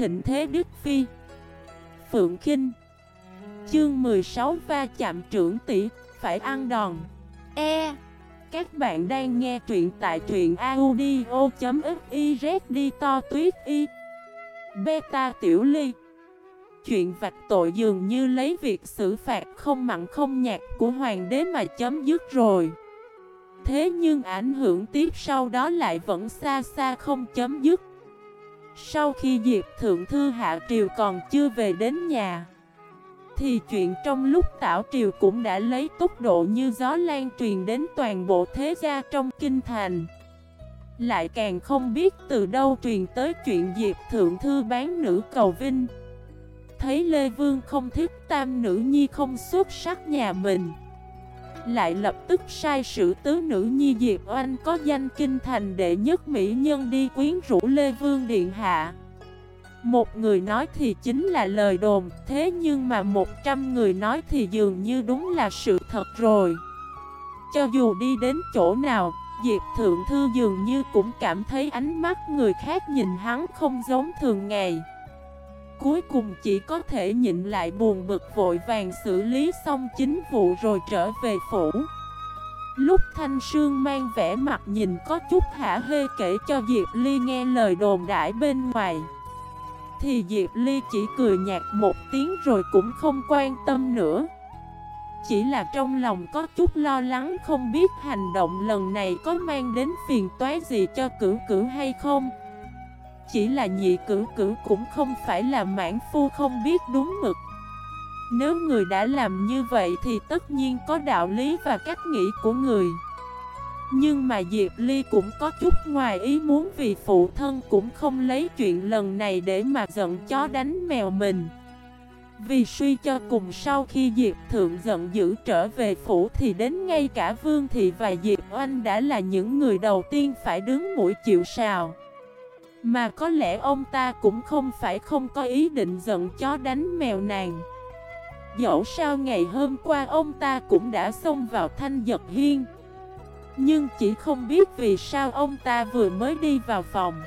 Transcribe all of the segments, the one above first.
thịnh thế Đức Phi. Phượng Kinh. Chương 16 va chạm trưởng tỷ, Phải ăn đòn. E. Các bạn đang nghe truyện tại truyện audio.xyz đi to tuyết y. Beta Tiểu Ly. Chuyện vạch tội dường như lấy việc xử phạt không mặn không nhạt của hoàng đế mà chấm dứt rồi. Thế nhưng ảnh hưởng tiếp sau đó lại vẫn xa xa không chấm dứt. Sau khi Diệp Thượng Thư Hạ Triều còn chưa về đến nhà, Thì chuyện trong lúc Tảo Triều cũng đã lấy tốc độ như gió lan truyền đến toàn bộ thế gia trong kinh thành. Lại càng không biết từ đâu truyền tới chuyện Diệp Thượng Thư bán nữ cầu vinh. Thấy Lê Vương không thích tam nữ nhi không xuất sắc nhà mình lại lập tức sai sử tứ nữ nhi Diệp Oanh có danh kinh thành đệ nhất mỹ nhân đi quyến rũ Lê Vương Điện Hạ. Một người nói thì chính là lời đồn, Thế nhưng mà một trăm người nói thì dường như đúng là sự thật rồi. Cho dù đi đến chỗ nào, Diệp Thượng Thư dường như cũng cảm thấy ánh mắt người khác nhìn hắn không giống thường ngày. Cuối cùng chỉ có thể nhịn lại buồn bực vội vàng xử lý xong chính vụ rồi trở về phủ. Lúc Thanh Sương mang vẻ mặt nhìn có chút hả hê kể cho Diệp Ly nghe lời đồn đãi bên ngoài. Thì Diệp Ly chỉ cười nhạt một tiếng rồi cũng không quan tâm nữa. Chỉ là trong lòng có chút lo lắng không biết hành động lần này có mang đến phiền toái gì cho cửu cửu hay không chỉ là nhị cử cử cũng không phải là mãn phu không biết đúng mực. Nếu người đã làm như vậy thì tất nhiên có đạo lý và cách nghĩ của người. Nhưng mà Diệp Ly cũng có chút ngoài ý muốn vì phụ thân cũng không lấy chuyện lần này để mà giận chó đánh mèo mình. Vì suy cho cùng sau khi Diệp Thượng giận dữ trở về phủ thì đến ngay cả Vương Thị và Diệp Oanh đã là những người đầu tiên phải đứng mũi chịu sào mà có lẽ ông ta cũng không phải không có ý định giận chó đánh mèo nàng. Dẫu sao ngày hôm qua ông ta cũng đã xông vào thanh giật hiên. Nhưng chỉ không biết vì sao ông ta vừa mới đi vào phòng.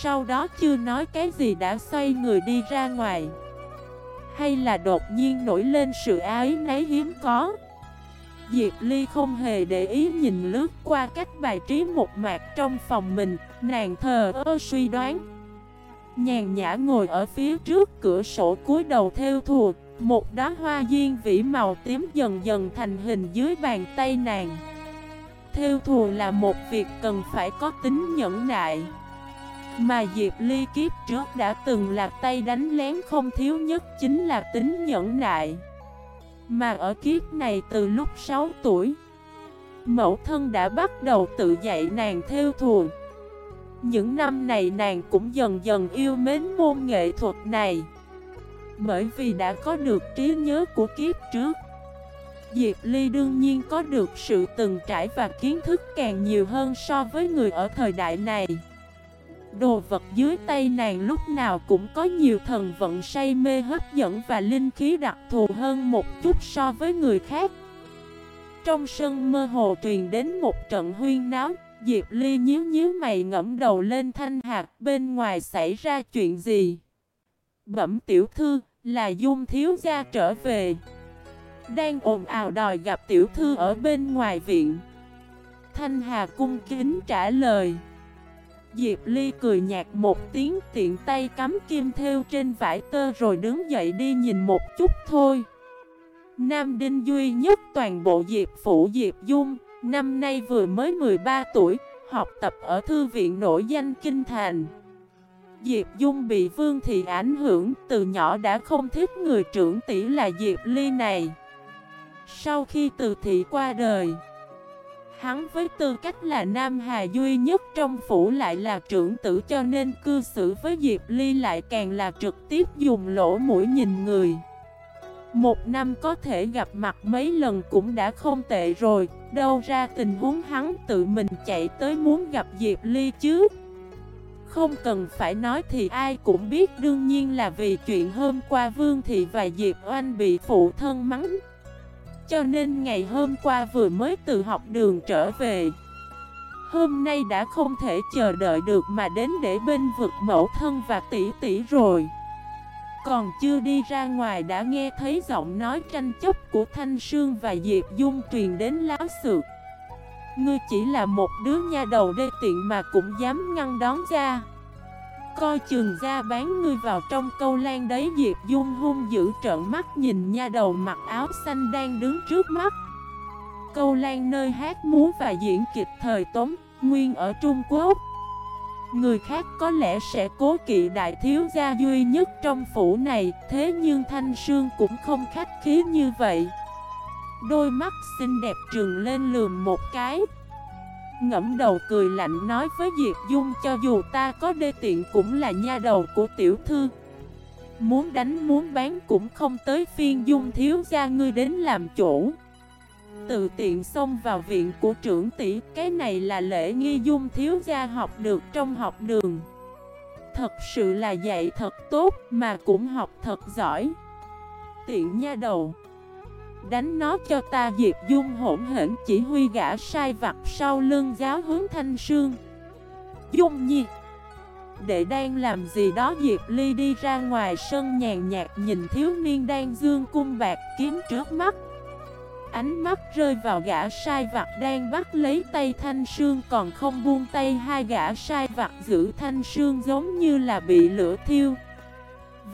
Sau đó chưa nói cái gì đã xoay người đi ra ngoài. Hay là đột nhiên nổi lên sự ái náy hiếm có? Diệp Ly không hề để ý nhìn lướt qua cách bài trí một mạc trong phòng mình, nàng thờ ơ suy đoán. Nhàn nhã ngồi ở phía trước cửa sổ cúi đầu theo thùa, một đóa hoa diên vĩ màu tím dần dần thành hình dưới bàn tay nàng. Theo thùa là một việc cần phải có tính nhẫn nại. Mà Diệp Ly kiếp trước đã từng là tay đánh lén không thiếu nhất chính là tính nhẫn nại. Mà ở kiếp này từ lúc 6 tuổi, Mẫu thân đã bắt đầu tự dạy nàng theo thùa Những năm này nàng cũng dần dần yêu mến môn nghệ thuật này. Bởi vì đã có được trí nhớ của kiếp trước, Diệp Ly đương nhiên có được sự từng trải và kiến thức càng nhiều hơn so với người ở thời đại này. Đồ vật dưới tay nàng lúc nào cũng có nhiều thần vận say mê hấp dẫn và linh khí đặc thù hơn một chút so với người khác. Trong sân mơ hồ truyền đến một trận huyên náo, Diệp Ly nhíu nhíu mày ngẫm đầu lên thanh hạt bên ngoài xảy ra chuyện gì. Bẩm tiểu thư, là dung thiếu gia trở về. Đang ồn ào đòi gặp tiểu thư ở bên ngoài viện. Thanh Hà cung kính trả lời. Diệp Ly cười nhạt một tiếng tiện tay cắm kim theo trên vải tơ rồi đứng dậy đi nhìn một chút thôi. Nam Đinh duy nhất toàn bộ Diệp Phủ Diệp Dung, năm nay vừa mới 13 tuổi, học tập ở thư viện nổi danh Kinh Thành. Diệp Dung bị Vương Thị ảnh hưởng, từ nhỏ đã không thích người trưởng tỷ là Diệp Ly này. Sau khi từ thị qua đời, Hắn với tư cách là Nam Hà duy nhất trong phủ lại là trưởng tử cho nên cư xử với Diệp Ly lại càng là trực tiếp dùng lỗ mũi nhìn người. Một năm có thể gặp mặt mấy lần cũng đã không tệ rồi, đâu ra tình huống hắn tự mình chạy tới muốn gặp Diệp Ly chứ. Không cần phải nói thì ai cũng biết đương nhiên là vì chuyện hôm qua Vương Thị và Diệp Oanh bị phụ thân mắng. Cho nên ngày hôm qua vừa mới từ học đường trở về. Hôm nay đã không thể chờ đợi được mà đến để bên vực mẫu thân và tỷ tỷ rồi. Còn chưa đi ra ngoài đã nghe thấy giọng nói tranh chấp của Thanh Sương và Diệp Dung truyền đến láo sự Ngươi chỉ là một đứa nha đầu đê tiện mà cũng dám ngăn đón ra. Coi chừng ra bán ngươi vào trong câu lan đấy Diệp Dung hung dữ trợn mắt nhìn nha đầu mặc áo xanh đang đứng trước mắt. Câu lan nơi hát múa và diễn kịch thời Tống, Nguyên ở Trung Quốc. Người khác có lẽ sẽ cố kỵ đại thiếu gia duy nhất trong phủ này Thế nhưng Thanh Sương cũng không khách khí như vậy. Đôi mắt xinh đẹp trừng lên lườm một cái. Ngẫm đầu cười lạnh nói với Diệp Dung, cho dù ta có đê tiện cũng là nha đầu của tiểu thư. Muốn đánh, muốn bán cũng không tới phiên Dung thiếu gia, ngươi đến làm chủ. Tự tiện xông vào viện của trưởng tỷ, Cái này là lễ nghi Dung thiếu gia học được trong học đường. Thật sự là dạy thật tốt mà cũng học thật giỏi. Tiện nha đầu. Đánh nó cho ta Diệp Dung hỗn hển chỉ huy gã sai vặt sau lưng giáo hướng thanh sương. Dung nhi, Đệ đang làm gì đó? Diệp Ly đi ra ngoài sân nhàn nhạt nhìn thiếu niên đang dương cung bạc kiếm trước mắt. Ánh mắt rơi vào gã sai vặt đang bắt lấy tay thanh sương, còn không buông tay hai gã sai vặt giữ thanh sương giống như là bị lửa thiêu.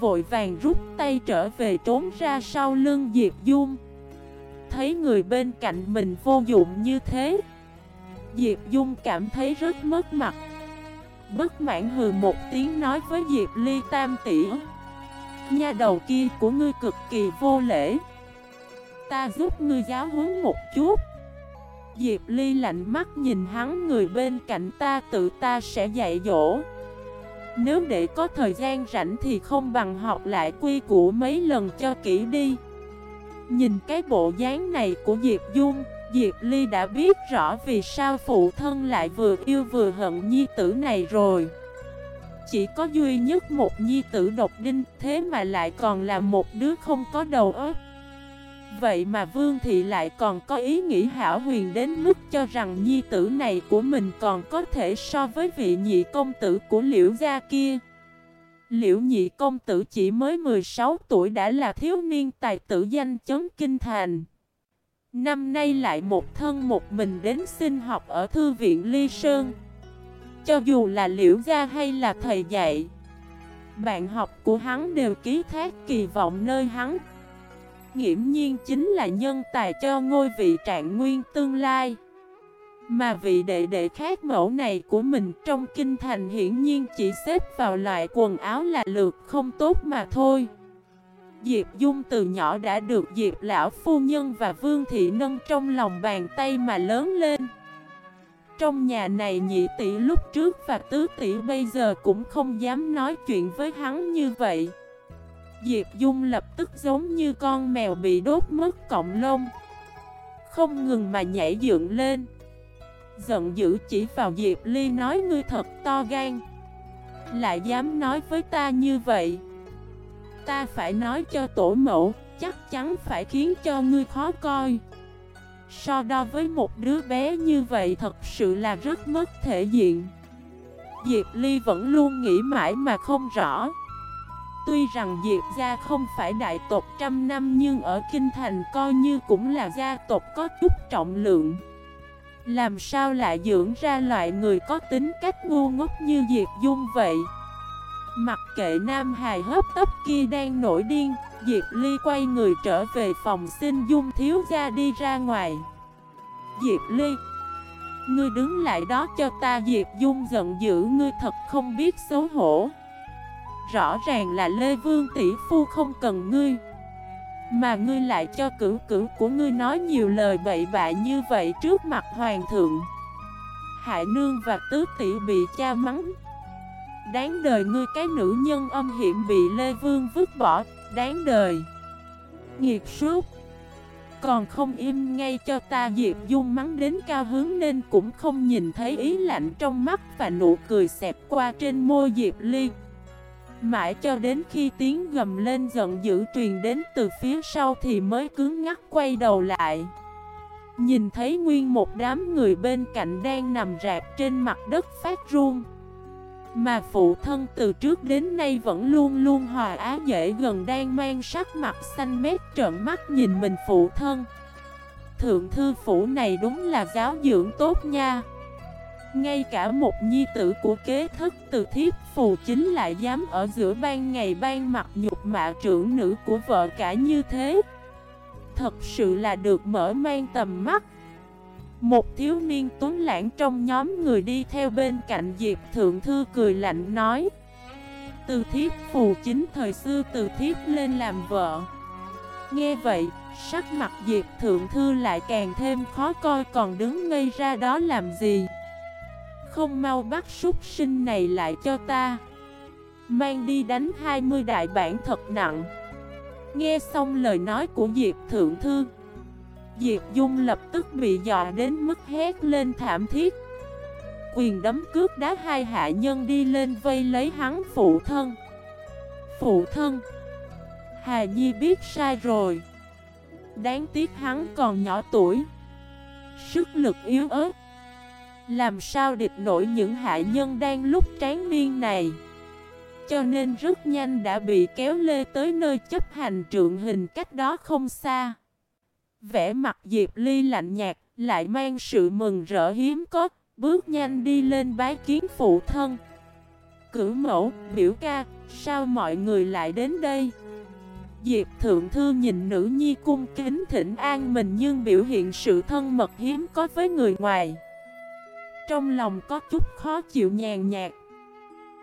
Vội vàng rút tay trở về trốn ra sau lưng Diệp Dung thấy người bên cạnh mình vô dụng như thế. Diệp Dung cảm thấy rất mất mặt. Bất mãn hừ một tiếng nói với Diệp Ly tam tỷ Nha đầu kia của ngươi cực kỳ vô lễ. Ta giúp ngươi giáo huấn một chút. Diệp Ly lạnh mắt nhìn hắn, người bên cạnh ta tự ta sẽ dạy dỗ. Nếu để có thời gian rảnh thì không bằng học lại quy củ mấy lần cho kỹ đi. Nhìn cái bộ dáng này của Diệp Dung, Diệp Ly đã biết rõ vì sao phụ thân lại vừa yêu vừa hận nhi tử này rồi. Chỉ có duy nhất một nhi tử độc đinh, thế mà lại còn là một đứa không có đầu óc. Vậy mà Vương Thị lại còn có ý nghĩ hảo huyền đến mức cho rằng nhi tử này của mình còn có thể so với vị nhị công tử của liễu gia kia. Liễu nhị công tử chỉ mới 16 tuổi đã là thiếu niên tài tử danh chấn kinh thành. Năm nay lại một thân một mình đến xin học ở thư viện Ly Sơn. Cho dù là liễu gia hay là thầy dạy, bạn học của hắn đều ký thác kỳ vọng nơi hắn. Nghiễm nhiên chính là nhân tài cho ngôi vị trạng nguyên tương lai. Mà vị đệ đệ khác mẫu này của mình trong kinh thành hiển nhiên chỉ xếp vào loại quần áo là lượt không tốt mà thôi. Diệp Dung từ nhỏ đã được Diệp Lão Phu Nhân và Vương Thị nâng trong lòng bàn tay mà lớn lên. Trong nhà này nhị tỷ lúc trước và tứ tỷ bây giờ cũng không dám nói chuyện với hắn như vậy. Diệp Dung lập tức giống như con mèo bị đốt mất cọng lông. Không ngừng mà nhảy dựng lên. Giận dữ chỉ vào Diệp Ly nói, ngươi thật to gan, Lại dám nói với ta như vậy. Ta phải nói cho tổ mẫu, Chắc chắn phải khiến cho ngươi khó coi. So đo với một đứa bé như vậy thật sự là rất mất thể diện. Diệp Ly vẫn luôn nghĩ mãi mà không rõ. Tuy rằng Diệp gia không phải đại tộc trăm năm Nhưng ở Kinh Thành coi như cũng là gia tộc có chút trọng lượng làm sao lại dưỡng ra loại người có tính cách ngu ngốc như Diệp Dung vậy? Mặc kệ Nam Hài hấp tấp kia đang nổi điên, Diệp Ly quay người trở về phòng xin Dung thiếu gia đi ra ngoài. Diệp Ly, Ngươi đứng lại đó cho ta, Diệp Dung giận dữ, ngươi thật không biết xấu hổ. Rõ ràng là Lê Vương tỷ phu không cần ngươi mà ngươi lại cho cửu cửu của ngươi nói nhiều lời bậy bạ như vậy trước mặt hoàng thượng. Hại nương và tứ tỷ bị cha mắng. Đáng đời ngươi cái nữ nhân âm hiểm bị Lê Vương vứt bỏ, Đáng đời. Nghiệt suốt Còn không im ngay cho ta Diệp Dung mắng đến cao hướng Nên cũng không nhìn thấy ý lạnh trong mắt Và nụ cười xẹp qua trên môi Diệp Liên. Mãi cho đến khi tiếng gầm lên giận dữ truyền đến từ phía sau thì mới cứng ngắc quay đầu lại. Nhìn thấy nguyên một đám người bên cạnh đang nằm rạp trên mặt đất phát run. Mà phụ thân từ trước đến nay vẫn luôn luôn hòa á dễ gần đang mang sắc mặt xanh mét trợn mắt nhìn mình phụ thân. Thượng thư phủ này đúng là giáo dưỡng tốt nha. Ngay cả một nhi tử của kế thức từ thiếp phù chính lại dám ở giữa ban ngày ban mặt nhục mạ trưởng nữ của vợ cả như thế. Thật sự là được mở mang tầm mắt. Một thiếu niên tuấn lãng trong nhóm người đi theo bên cạnh Diệp Thượng Thư cười lạnh nói Từ thiếp phù chính thời xưa từ thiếp lên làm vợ. Nghe vậy, sắc mặt Diệp Thượng Thư lại càng thêm khó coi còn đứng ngây ra đó làm gì? Không mau bắt súc sinh này lại cho ta. Mang đi đánh 20 đại bản thật nặng. Nghe xong lời nói của Diệp Thượng Thư, Diệp Dung lập tức bị dọa đến mức hét lên thảm thiết. Quyền đấm cướp đá hai hạ nhân đi lên vây lấy hắn phụ thân. Phụ thân, Hà Nhi biết sai rồi. Đáng tiếc hắn còn nhỏ tuổi. Sức lực yếu ớt làm sao địch nổi những hạ nhân đang lúc tráng niên này? Cho nên rất nhanh đã bị kéo lê tới nơi chấp hành trượng hình cách đó không xa. Vẽ mặt Diệp Ly lạnh nhạt Lại mang sự mừng rỡ hiếm có Bước nhanh đi lên bái kiến phụ thân. Cử mẫu, biểu ca Sao mọi người lại đến đây? Diệp Thượng Thư nhìn nữ nhi cung kính thỉnh an mình Nhưng biểu hiện sự thân mật hiếm có với người ngoài trong lòng có chút khó chịu nhàn nhạt.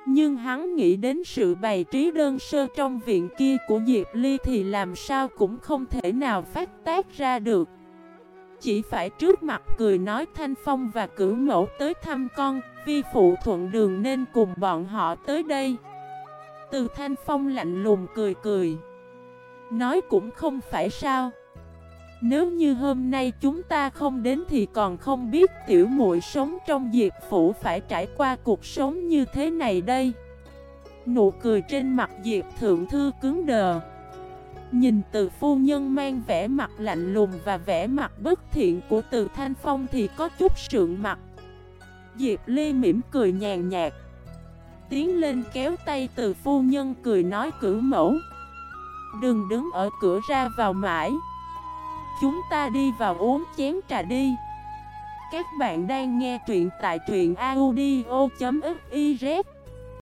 Nhưng hắn nghĩ đến sự bày trí đơn sơ trong viện kia của Diệp Ly thì làm sao cũng không thể nào phát tác ra được. Chỉ phải trước mặt cười nói Thanh Phong và cử mẫu tới thăm con, Vi phụ thuận đường nên cùng bọn họ tới đây. Từ Thanh Phong lạnh lùng cười cười. Nói cũng không phải sao nếu như hôm nay chúng ta không đến thì còn không biết tiểu muội sống trong diệp phủ phải trải qua cuộc sống như thế này đây. Nụ cười trên mặt diệp thượng thư cứng đờ. Nhìn từ phu nhân mang vẻ mặt lạnh lùng và vẻ mặt bất thiện của từ thanh phong thì có chút sượng mặt. Diệp Ly mỉm cười nhàn nhạt. Tiến lên kéo tay từ phu nhân cười nói cử mẫu. Đừng đứng ở cửa ra vào mãi. Chúng ta đi vào uống chén trà đi. Các bạn đang nghe truyện tại truyện audio.fif